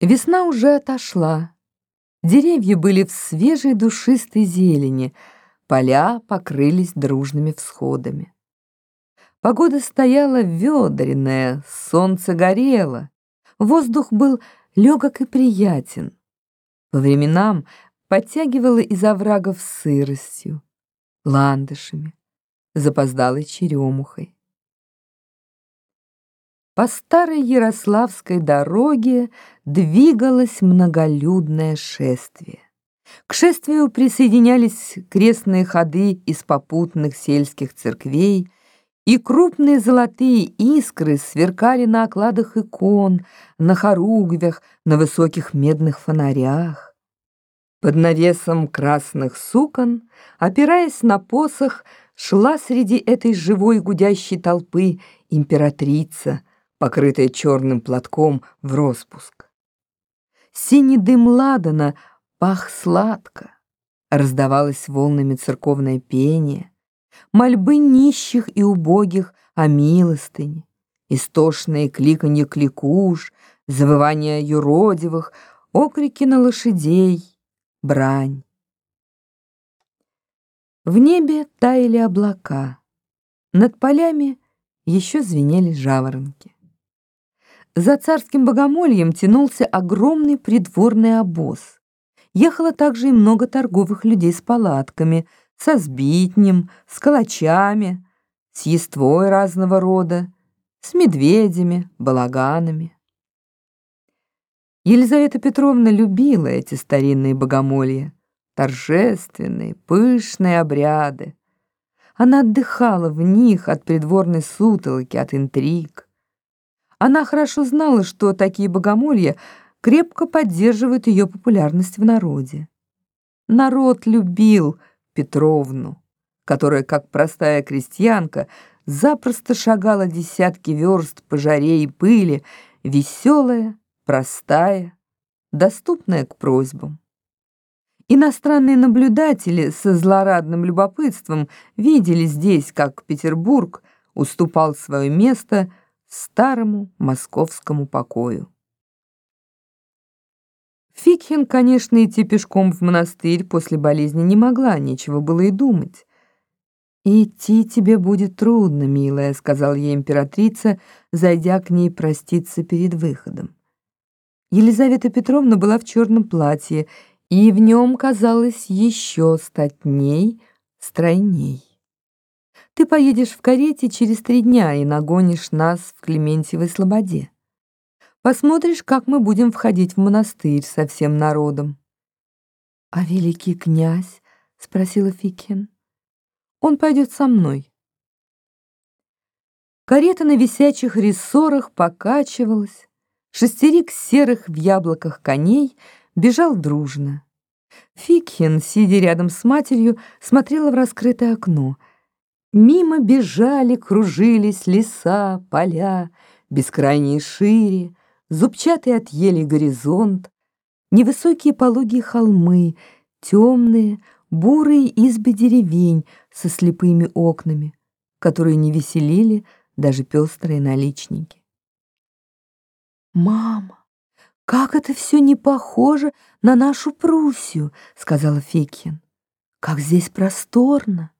Весна уже отошла. Деревья были в свежей душистой зелени, поля покрылись дружными всходами. Погода стояла ведреная, солнце горело, воздух был легок и приятен. По временам подтягивало из оврагов сыростью, ландышами, запоздалой черемухой. По старой Ярославской дороге двигалось многолюдное шествие. К шествию присоединялись крестные ходы из попутных сельских церквей, и крупные золотые искры сверкали на окладах икон, на хоругвях, на высоких медных фонарях. Под навесом красных сукон, опираясь на посох, шла среди этой живой гудящей толпы императрица — покрытая черным платком в распуск. Синий дым ладана пах сладко, раздавалось волнами церковное пение, мольбы нищих и убогих о милостыне, истошные кликанье кликуш, завывания юродивых, окрики на лошадей, брань. В небе таяли облака, над полями еще звенели жаворонки. За царским богомольем тянулся огромный придворный обоз. Ехало также и много торговых людей с палатками, со сбитнем, с калачами, с ествой разного рода, с медведями, балаганами. Елизавета Петровна любила эти старинные богомолья, торжественные, пышные обряды. Она отдыхала в них от придворной сутолоки, от интриг. Она хорошо знала, что такие богомолья крепко поддерживают ее популярность в народе. Народ любил Петровну, которая, как простая крестьянка, запросто шагала десятки верст по жаре и пыли, веселая, простая, доступная к просьбам. Иностранные наблюдатели со злорадным любопытством видели здесь, как Петербург уступал свое место – старому московскому покою. Фикхин, конечно, идти пешком в монастырь после болезни не могла, нечего было и думать. «Идти тебе будет трудно, милая», — сказал ей императрица, зайдя к ней проститься перед выходом. Елизавета Петровна была в черном платье, и в нем казалось еще статней, стройней. Ты поедешь в карете через три дня и нагонишь нас в Клементьевой Слободе. Посмотришь, как мы будем входить в монастырь со всем народом. — А великий князь? — спросила Фикин. — Он пойдет со мной. Карета на висячих рессорах покачивалась, шестерик серых в яблоках коней бежал дружно. Фикхен, сидя рядом с матерью, смотрела в раскрытое окно — Мимо бежали, кружились леса, поля, бескрайние шире, зубчатый от ели горизонт, невысокие пологие холмы, темные, бурые избы деревень со слепыми окнами, которые не веселили даже пестрые наличники. «Мама, как это все не похоже на нашу Пруссию!» — сказала Фекин. «Как здесь просторно!»